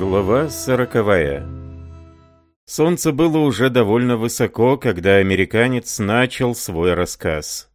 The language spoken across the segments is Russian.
Глава сороковая Солнце было уже довольно высоко, когда американец начал свой рассказ.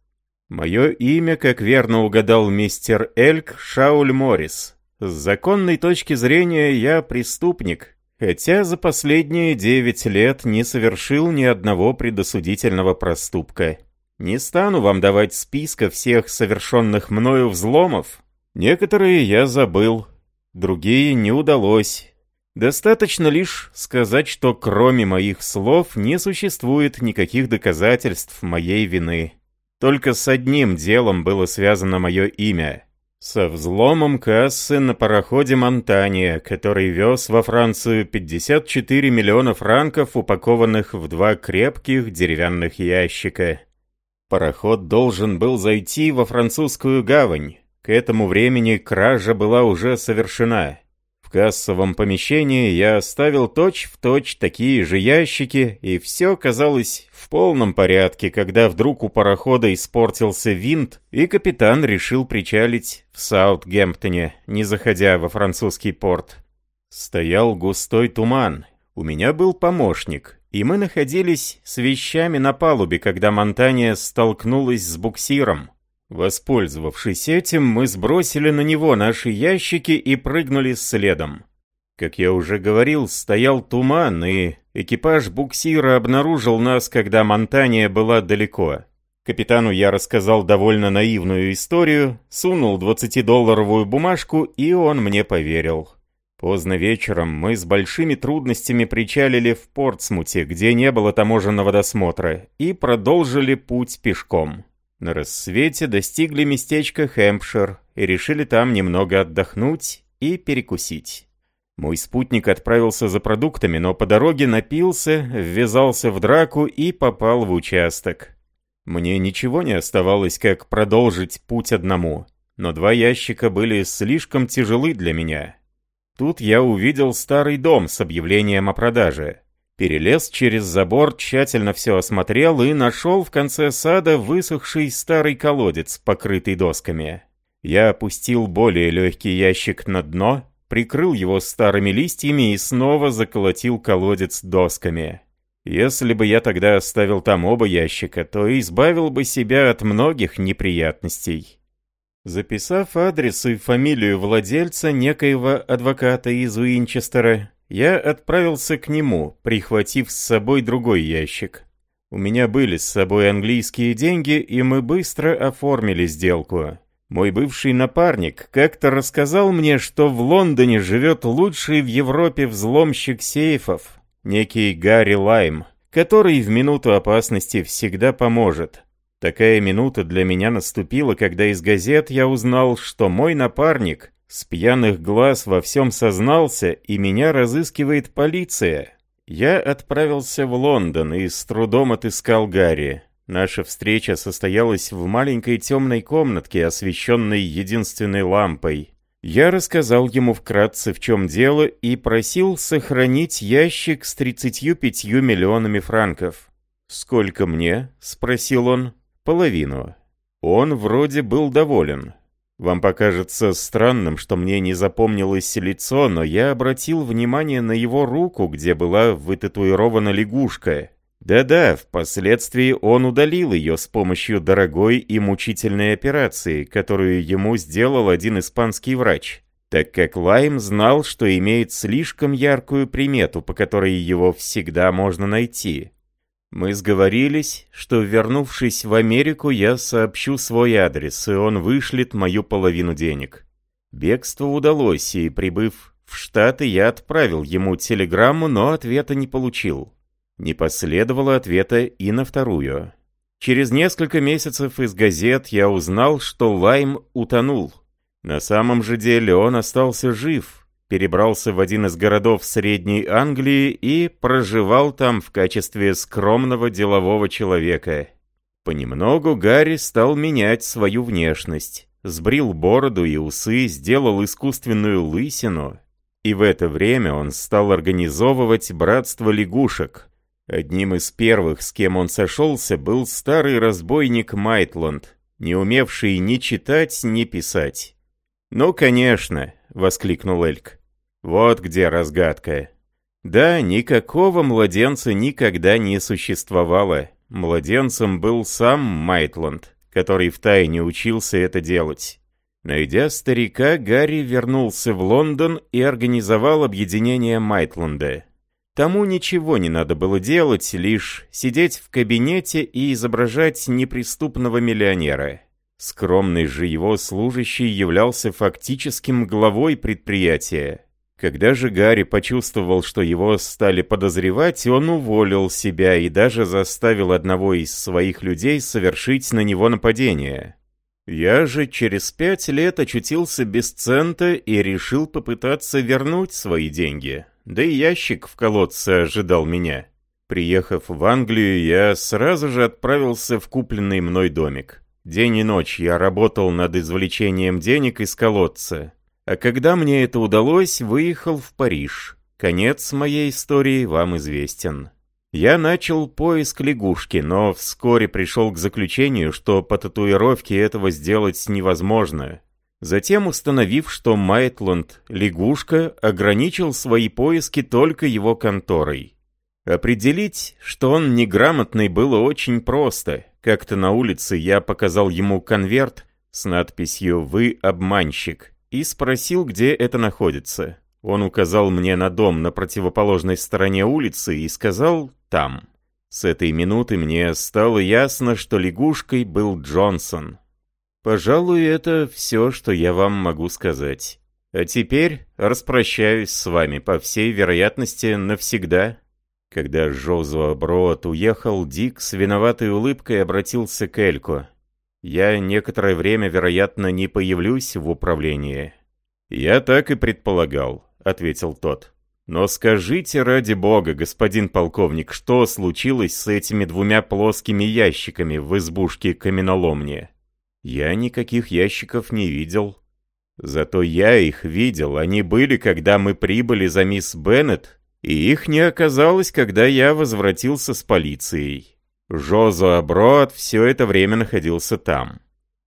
Мое имя, как верно угадал мистер Эльк, Шауль Моррис. С законной точки зрения я преступник, хотя за последние девять лет не совершил ни одного предосудительного проступка. Не стану вам давать списка всех совершенных мною взломов. Некоторые я забыл, другие не удалось. Достаточно лишь сказать, что кроме моих слов не существует никаких доказательств моей вины. Только с одним делом было связано мое имя. Со взломом кассы на пароходе «Монтания», который вез во Францию 54 миллиона франков, упакованных в два крепких деревянных ящика. Пароход должен был зайти во французскую гавань. К этому времени кража была уже совершена. Кассовом помещении я оставил точь-в-точь точь такие же ящики, и все казалось в полном порядке, когда вдруг у парохода испортился винт, и капитан решил причалить в Саутгемптоне, не заходя во французский порт. Стоял густой туман. У меня был помощник, и мы находились с вещами на палубе, когда Монтания столкнулась с буксиром. Воспользовавшись этим, мы сбросили на него наши ящики и прыгнули следом. Как я уже говорил, стоял туман, и экипаж буксира обнаружил нас, когда Монтания была далеко. Капитану я рассказал довольно наивную историю, сунул 20-долларовую бумажку, и он мне поверил. Поздно вечером мы с большими трудностями причалили в Портсмуте, где не было таможенного досмотра, и продолжили путь пешком. На рассвете достигли местечка Хэмпшир и решили там немного отдохнуть и перекусить. Мой спутник отправился за продуктами, но по дороге напился, ввязался в драку и попал в участок. Мне ничего не оставалось, как продолжить путь одному, но два ящика были слишком тяжелы для меня. Тут я увидел старый дом с объявлением о продаже. Перелез через забор, тщательно все осмотрел и нашел в конце сада высохший старый колодец, покрытый досками. Я опустил более легкий ящик на дно, прикрыл его старыми листьями и снова заколотил колодец досками. Если бы я тогда оставил там оба ящика, то избавил бы себя от многих неприятностей. Записав адрес и фамилию владельца некоего адвоката из Уинчестера, я отправился к нему, прихватив с собой другой ящик. У меня были с собой английские деньги, и мы быстро оформили сделку. Мой бывший напарник как-то рассказал мне, что в Лондоне живет лучший в Европе взломщик сейфов, некий Гарри Лайм, который в минуту опасности всегда поможет. Такая минута для меня наступила, когда из газет я узнал, что мой напарник с пьяных глаз во всем сознался, и меня разыскивает полиция. Я отправился в Лондон и с трудом отыскал Гарри. Наша встреча состоялась в маленькой темной комнатке, освещенной единственной лампой. Я рассказал ему вкратце, в чем дело, и просил сохранить ящик с 35 миллионами франков. «Сколько мне?» — спросил он. «Половину». Он вроде был доволен. Вам покажется странным, что мне не запомнилось лицо, но я обратил внимание на его руку, где была вытатуирована лягушка. Да-да, впоследствии он удалил ее с помощью дорогой и мучительной операции, которую ему сделал один испанский врач, так как Лайм знал, что имеет слишком яркую примету, по которой его всегда можно найти. Мы сговорились, что, вернувшись в Америку, я сообщу свой адрес, и он вышлет мою половину денег. Бегство удалось, и, прибыв в Штаты, я отправил ему телеграмму, но ответа не получил. Не последовало ответа и на вторую. Через несколько месяцев из газет я узнал, что Лайм утонул. На самом же деле он остался жив, перебрался в один из городов Средней Англии и проживал там в качестве скромного делового человека. Понемногу Гарри стал менять свою внешность. Сбрил бороду и усы, сделал искусственную лысину. И в это время он стал организовывать братство лягушек. Одним из первых, с кем он сошелся, был старый разбойник Майтланд, не умевший ни читать, ни писать. «Ну, конечно», — воскликнул Эльк. Вот где разгадка. Да, никакого младенца никогда не существовало. Младенцем был сам Майтланд, который втайне учился это делать. Найдя старика, Гарри вернулся в Лондон и организовал объединение Майтланда. Тому ничего не надо было делать, лишь сидеть в кабинете и изображать неприступного миллионера. Скромный же его служащий являлся фактическим главой предприятия. Когда же Гарри почувствовал, что его стали подозревать, он уволил себя и даже заставил одного из своих людей совершить на него нападение. Я же через пять лет очутился без цента и решил попытаться вернуть свои деньги. Да и ящик в колодце ожидал меня. Приехав в Англию, я сразу же отправился в купленный мной домик. День и ночь я работал над извлечением денег из колодца. А когда мне это удалось, выехал в Париж. Конец моей истории вам известен. Я начал поиск лягушки, но вскоре пришел к заключению, что по татуировке этого сделать невозможно. Затем, установив, что Майтланд — лягушка, ограничил свои поиски только его конторой. Определить, что он неграмотный, было очень просто. Как-то на улице я показал ему конверт с надписью «Вы обманщик» и спросил, где это находится. Он указал мне на дом на противоположной стороне улицы и сказал «там». С этой минуты мне стало ясно, что лягушкой был Джонсон. Пожалуй, это все, что я вам могу сказать. А теперь распрощаюсь с вами, по всей вероятности, навсегда. Когда Жозуа Броот уехал, Дик с виноватой улыбкой обратился к Эльку. «Я некоторое время, вероятно, не появлюсь в управлении». «Я так и предполагал ответил тот. «Но скажите ради бога, господин полковник, что случилось с этими двумя плоскими ящиками в избушке каменоломни?» «Я никаких ящиков не видел». «Зато я их видел, они были, когда мы прибыли за мисс Беннет, и их не оказалось, когда я возвратился с полицией. Жозо Аброад все это время находился там».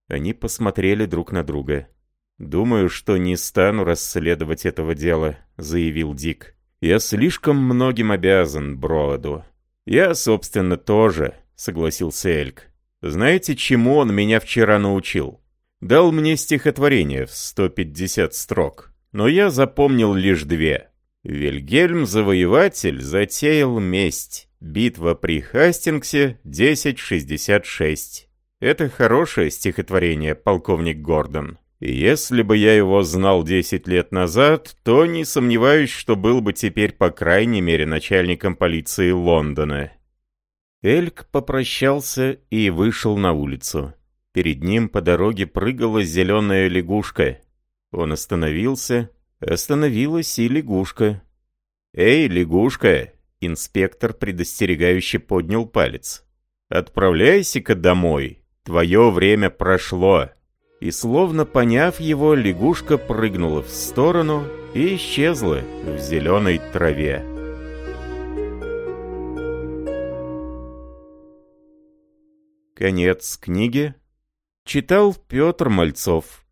Они посмотрели друг на друга. «Думаю, что не стану расследовать этого дела», — заявил Дик. «Я слишком многим обязан Броаду». «Я, собственно, тоже», — согласился Эльк. «Знаете, чему он меня вчера научил? Дал мне стихотворение в 150 строк, но я запомнил лишь две. Вильгельм-завоеватель затеял месть. Битва при Хастингсе 1066. Это хорошее стихотворение, полковник Гордон. Если бы я его знал 10 лет назад, то не сомневаюсь, что был бы теперь по крайней мере начальником полиции Лондона. Эльк попрощался и вышел на улицу. Перед ним по дороге прыгала зеленая лягушка. Он остановился. Остановилась и лягушка. «Эй, лягушка!» Инспектор предостерегающе поднял палец. «Отправляйся-ка домой. Твое время прошло» и, словно поняв его, лягушка прыгнула в сторону и исчезла в зеленой траве. Конец книги. Читал Петр Мальцов.